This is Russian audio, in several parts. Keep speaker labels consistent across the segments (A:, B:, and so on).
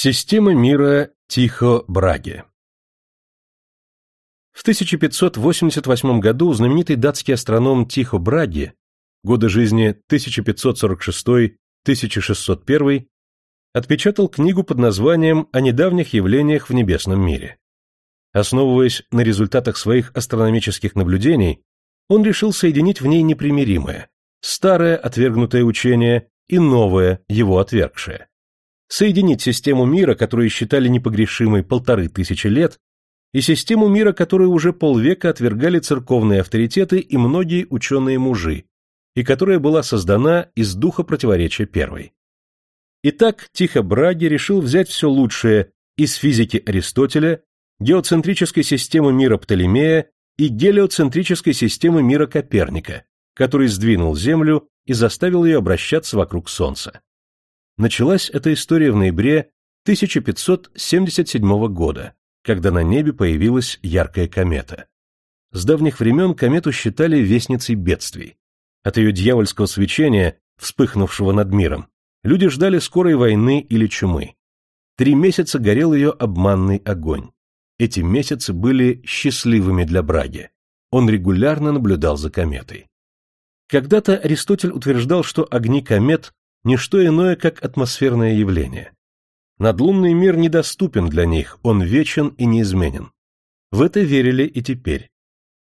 A: Система мира Тихо-Браге В 1588 году знаменитый датский астроном Тихо Браге, годы жизни 1546-1601, отпечатал книгу под названием «О недавних явлениях в небесном мире». Основываясь на результатах своих астрономических наблюдений, он решил соединить в ней непримиримое, старое отвергнутое учение и новое, его отвергшее соединить систему мира, которую считали непогрешимой полторы тысячи лет, и систему мира, которую уже полвека отвергали церковные авторитеты и многие ученые-мужи, и которая была создана из духа противоречия первой. Итак, Тихо Браги решил взять все лучшее из физики Аристотеля, геоцентрической системы мира Птолемея и гелиоцентрической системы мира Коперника, который сдвинул Землю и заставил ее обращаться вокруг Солнца. Началась эта история в ноябре 1577 года, когда на небе появилась яркая комета. С давних времен комету считали вестницей бедствий. От ее дьявольского свечения, вспыхнувшего над миром, люди ждали скорой войны или чумы. Три месяца горел ее обманный огонь. Эти месяцы были счастливыми для Браги. Он регулярно наблюдал за кометой. Когда-то Аристотель утверждал, что огни комет не что иное, как атмосферное явление. Надлунный мир недоступен для них, он вечен и неизменен. В это верили и теперь.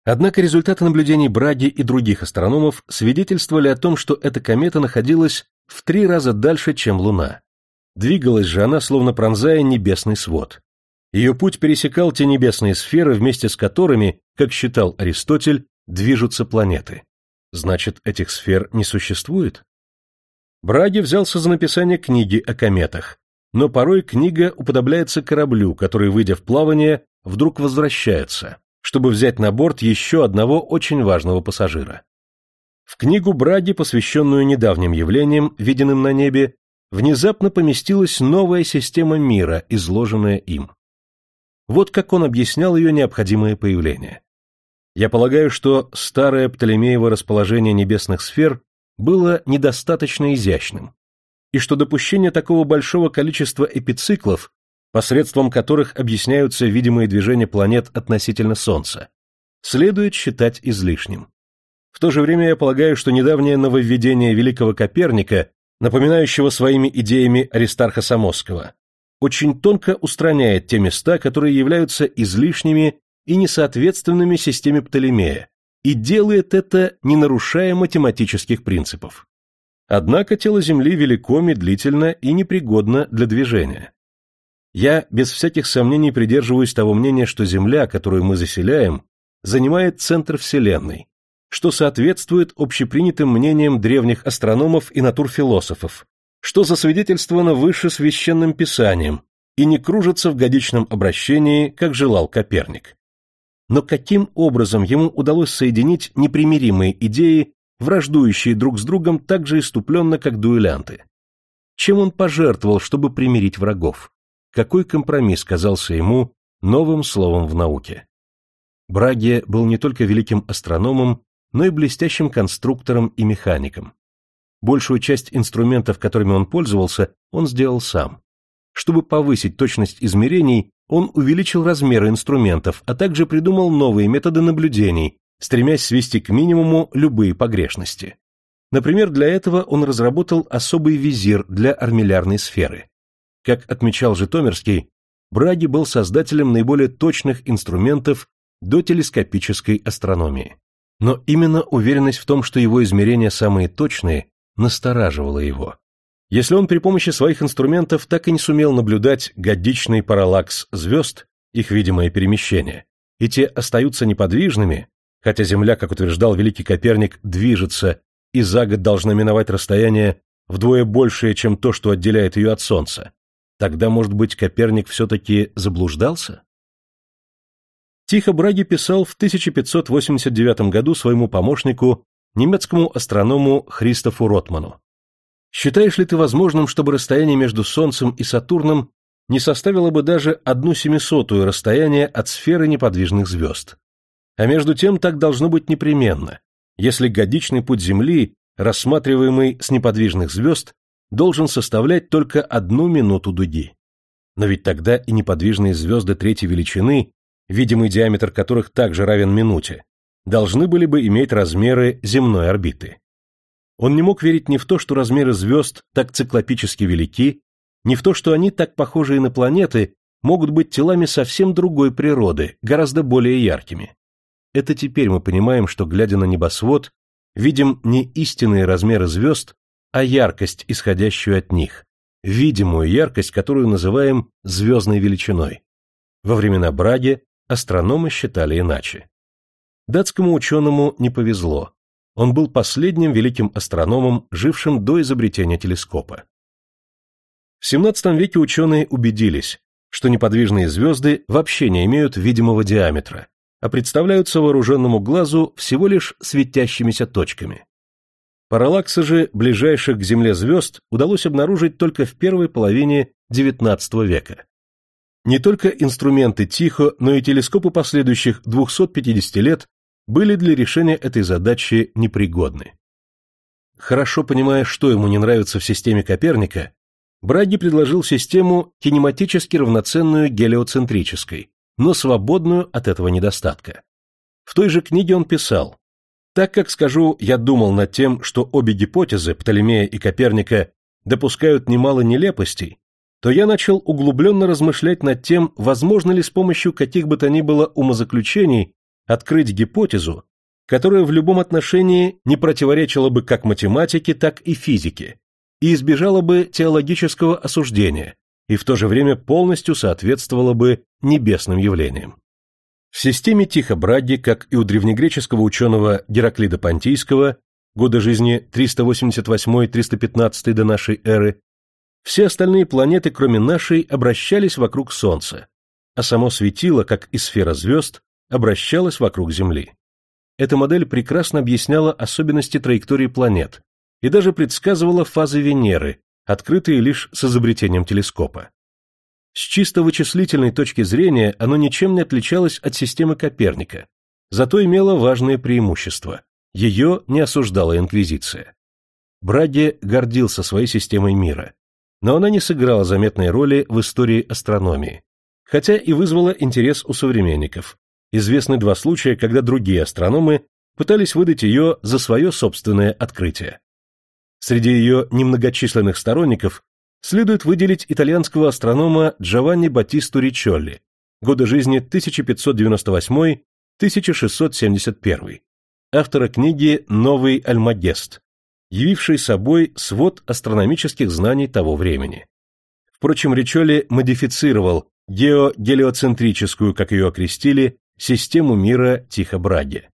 A: Однако результаты наблюдений Браги и других астрономов свидетельствовали о том, что эта комета находилась в три раза дальше, чем Луна. Двигалась же она, словно пронзая небесный свод. Ее путь пересекал те небесные сферы, вместе с которыми, как считал Аристотель, движутся планеты. Значит, этих сфер не существует? Браги взялся за написание книги о кометах, но порой книга уподобляется кораблю, который, выйдя в плавание, вдруг возвращается, чтобы взять на борт еще одного очень важного пассажира. В книгу Браги, посвященную недавним явлениям, виденным на небе, внезапно поместилась новая система мира, изложенная им. Вот как он объяснял ее необходимое появление. Я полагаю, что старое Птолемеево расположение небесных сфер было недостаточно изящным, и что допущение такого большого количества эпициклов, посредством которых объясняются видимые движения планет относительно Солнца, следует считать излишним. В то же время я полагаю, что недавнее нововведение великого Коперника, напоминающего своими идеями Аристарха Самосского, очень тонко устраняет те места, которые являются излишними и несоответственными системе Птолемея, и делает это, не нарушая математических принципов. Однако тело Земли велико, медлительно и непригодно для движения. Я без всяких сомнений придерживаюсь того мнения, что Земля, которую мы заселяем, занимает центр Вселенной, что соответствует общепринятым мнениям древних астрономов и натурфилософов, что засвидетельствовано выше священным писанием и не кружится в годичном обращении, как желал Коперник но каким образом ему удалось соединить непримиримые идеи, враждующие друг с другом так же иступленно, как дуэлянты? Чем он пожертвовал, чтобы примирить врагов? Какой компромисс казался ему новым словом в науке? Браге был не только великим астрономом, но и блестящим конструктором и механиком. Большую часть инструментов, которыми он пользовался, он сделал сам. Чтобы повысить точность измерений, он увеличил размеры инструментов, а также придумал новые методы наблюдений, стремясь свести к минимуму любые погрешности. Например, для этого он разработал особый визир для армиллярной сферы. Как отмечал Житомирский, Браги был создателем наиболее точных инструментов до телескопической астрономии. Но именно уверенность в том, что его измерения самые точные, настораживала его. Если он при помощи своих инструментов так и не сумел наблюдать годичный параллакс звезд, их видимое перемещение, и те остаются неподвижными, хотя Земля, как утверждал великий Коперник, движется и за год должна миновать расстояние вдвое большее, чем то, что отделяет ее от Солнца, тогда, может быть, Коперник все-таки заблуждался? Тихо Браги писал в 1589 году своему помощнику, немецкому астроному Христофу Ротману. Считаешь ли ты возможным, чтобы расстояние между Солнцем и Сатурном не составило бы даже одну семисотую расстояние от сферы неподвижных звезд? А между тем так должно быть непременно, если годичный путь Земли, рассматриваемый с неподвижных звезд, должен составлять только одну минуту дуги. Но ведь тогда и неподвижные звезды третьей величины, видимый диаметр которых также равен минуте, должны были бы иметь размеры земной орбиты. Он не мог верить ни в то, что размеры звезд так циклопически велики, ни в то, что они, так похожие на планеты, могут быть телами совсем другой природы, гораздо более яркими. Это теперь мы понимаем, что, глядя на небосвод, видим не истинные размеры звезд, а яркость, исходящую от них, видимую яркость, которую называем звездной величиной. Во времена Браги астрономы считали иначе. Датскому ученому не повезло. Он был последним великим астрономом, жившим до изобретения телескопа. В XVII веке ученые убедились, что неподвижные звезды вообще не имеют видимого диаметра, а представляются вооруженному глазу всего лишь светящимися точками. Параллаксы же ближайших к Земле звезд удалось обнаружить только в первой половине XIX века. Не только инструменты Тихо, но и телескопы последующих 250 лет были для решения этой задачи непригодны. Хорошо понимая, что ему не нравится в системе Коперника, Браги предложил систему кинематически равноценную гелиоцентрической, но свободную от этого недостатка. В той же книге он писал, «Так как, скажу, я думал над тем, что обе гипотезы, Птолемея и Коперника, допускают немало нелепостей, то я начал углубленно размышлять над тем, возможно ли с помощью каких бы то ни было умозаключений открыть гипотезу, которая в любом отношении не противоречила бы как математике, так и физике, и избежала бы теологического осуждения, и в то же время полностью соответствовала бы небесным явлениям. В системе Тихо-Браги, как и у древнегреческого ученого Гераклида Понтийского, года жизни 388-315 до нашей эры, все остальные планеты, кроме нашей, обращались вокруг Солнца, а само светило, как и сфера звезд, обращалось вокруг Земли. Эта модель прекрасно объясняла особенности траектории планет и даже предсказывала фазы Венеры, открытые лишь с изобретением телескопа. С чисто вычислительной точки зрения оно ничем не отличалось от системы Коперника, зато имело важное преимущество – ее не осуждала Инквизиция. Браге гордился своей системой мира, но она не сыграла заметной роли в истории астрономии, хотя и вызвала интерес у современников. Известны два случая, когда другие астрономы пытались выдать ее за свое собственное открытие. Среди ее немногочисленных сторонников следует выделить итальянского астронома Джованни Баттисту Ричолли, годы жизни 1598-1671, автора книги «Новый Альмагест», явивший собой свод астрономических знаний того времени. Впрочем, Ричолли модифицировал геогелиоцентрическую, как ее окрестили, систему мира Тихо-Браги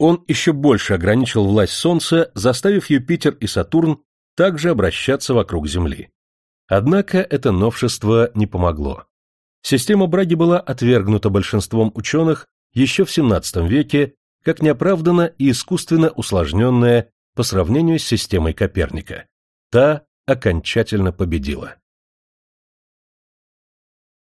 A: он еще больше ограничил власть Солнца, заставив Юпитер и Сатурн также обращаться вокруг Земли. Однако это новшество не помогло. Система Браги была отвергнута большинством ученых еще в XVII веке как неоправданно и искусственно усложненная по сравнению с системой Коперника. Та окончательно победила.